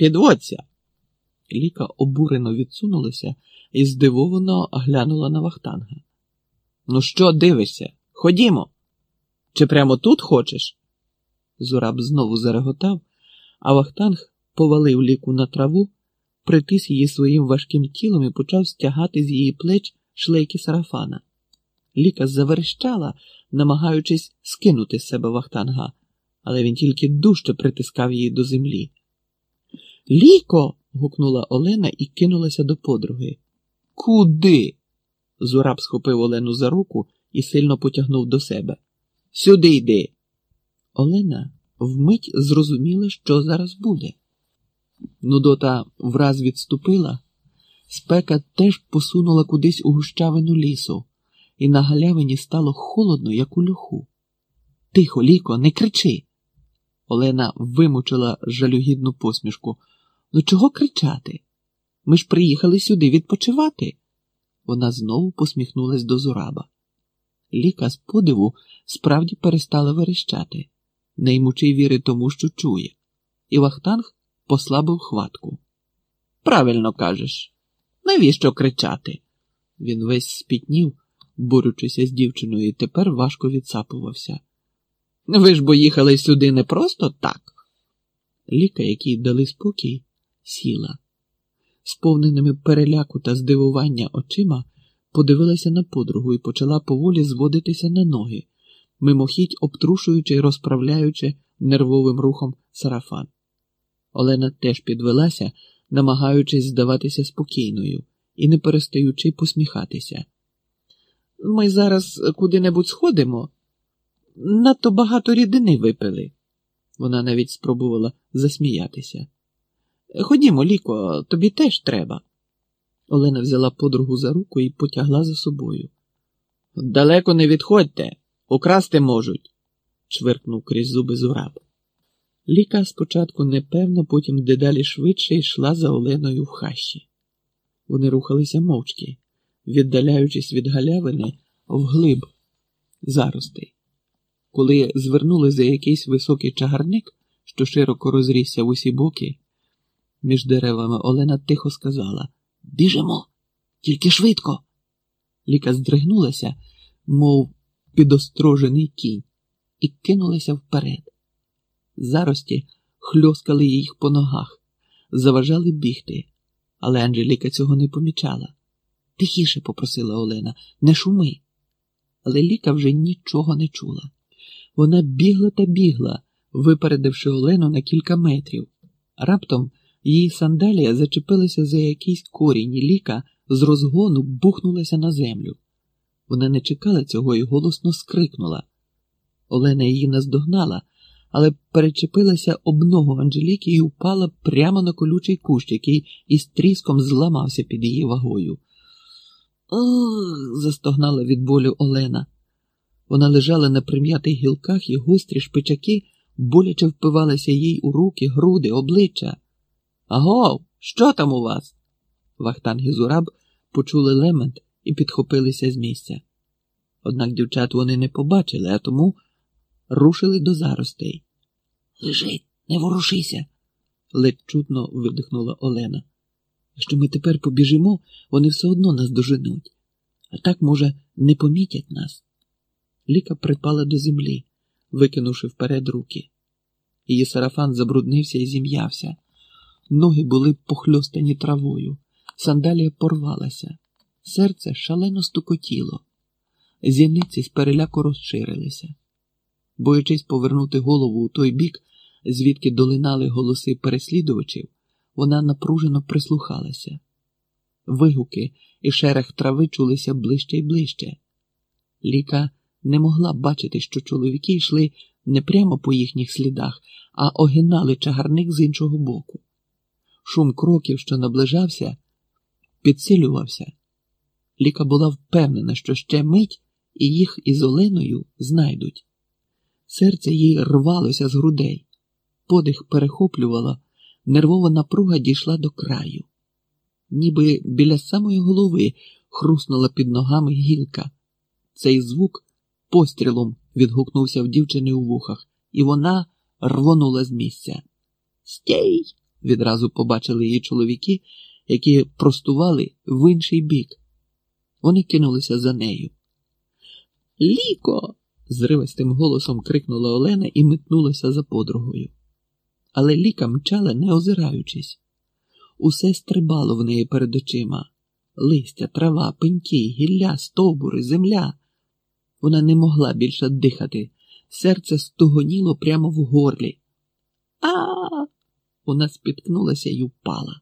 Підводься. Ліка обурено відсунулася і здивовано глянула на Вахтанга. Ну, що дивишся? Ходімо. Чи прямо тут хочеш? Зураб знову зареготав, а Вахтанг повалив ліку на траву, притис її своїм важким тілом і почав стягати з її плеч шлейки сарафана. Ліка заверещала, намагаючись скинути з себе Вахтанга, але він тільки дужче притискав її до землі. Ліко. гукнула Олена і кинулася до подруги. Куди? Зураб схопив Олену за руку і сильно потягнув до себе. Сюди йди. Олена вмить зрозуміла, що зараз буде. Нудота враз відступила, спека теж посунула кудись у гущавину лісу, і на галявині стало холодно, як у льоху. Тихо, ліко, не кричи. Олена вимучила жалюгідну посмішку. Ну, чого кричати? Ми ж приїхали сюди відпочивати. Вона знову посміхнулась до Зураба. Ліка з подиву справді перестала верещати, не ймучи віри тому, що чує, і Вахтанг послабив хватку. Правильно кажеш, навіщо кричати? Він весь спітнів, борючися з дівчиною, і тепер важко відсапувався. Ви ж бо їхали сюди не просто так. Ліка, якій дали спокій, сіла. Сповненими переляку та здивування очима подивилася на подругу і почала поволі зводитися на ноги, мимохідь обтрушуючи і розправляючи нервовим рухом сарафан. Олена теж підвелася, намагаючись здаватися спокійною і не перестаючи посміхатися. Ми зараз куди-небудь сходимо. Надто багато рідини випили. Вона навіть спробувала засміятися. Ходімо, Ліко, тобі теж треба. Олена взяла подругу за руку і потягла за собою. Далеко не відходьте, украсти можуть, чвиркнув крізь зуби зураб. Ліка спочатку непевно, потім дедалі швидше йшла за Оленою в хащі. Вони рухалися мовчки, віддаляючись від галявини вглиб заростей. Коли звернули за якийсь високий чагарник, що широко розрісся в усі боки, між деревами Олена тихо сказала Біжимо, тільки швидко. Ліка здригнулася, мов підострожений кінь, і кинулася вперед. Зарості хльоскали їх по ногах, заважали бігти, але Анжеліка цього не помічала. Тихіше попросила Олена, не шуми. Але Ліка вже нічого не чула. Вона бігла та бігла, випередивши Олену на кілька метрів. Раптом її сандалія зачепилася за якийсь корінь, і ліка з розгону бухнулася на землю. Вона не чекала цього і голосно скрикнула. Олена її наздогнала, але перечепилася об ногу Анжеліки і упала прямо на колючий кущ, який із тріском зламався під її вагою. Ох, застогнала від болю Олена. Вона лежала на прим'ятих гілках, і гострі шпичаки боляче впивалися їй у руки, груди, обличчя. Агов, що там у вас? Вахтанг і Зураб почули лемент і підхопилися з місця. Однак дівчат вони не побачили, а тому рушили до заростей. Лежи, не ворушися, ледь чутно видихнула Олена. Якщо ми тепер побіжимо, вони все одно нас доженуть, а так, може, не помітять нас. Ліка припала до землі, викинувши вперед руки. Її сарафан забруднився і зім'явся. Ноги були похльостані травою, сандалія порвалася, серце шалено стукотіло, зіниці з переляку розширилися. Боючись повернути голову у той бік, звідки долинали голоси переслідувачів, вона напружено прислухалася. Вигуки і шерех трави чулися ближче й ближче. Ліка не могла бачити, що чоловіки йшли не прямо по їхніх слідах, а огинали чагарник з іншого боку. Шум кроків, що наближався, підсилювався. Ліка була впевнена, що ще мить і їх із Оленою знайдуть. Серце їй рвалося з грудей, подих перехоплювало, нервова напруга дійшла до краю. Ніби біля самої голови хруснула під ногами гілка. Цей звук пострілом відгукнувся в дівчини у вухах, і вона рвонула з місця. Стій! Відразу побачили її чоловіки, які простували в інший бік. Вони кинулися за нею. Ліко. зривистим голосом крикнула Олена і метнулася за подругою. Але ліка мчала, не озираючись. Усе стрибало в неї перед очима листя, трава, пеньки, гілля, стовбури, земля. Вона не могла більше дихати, серце стогоніло прямо в горлі. А. Вона спіткнулася й упала.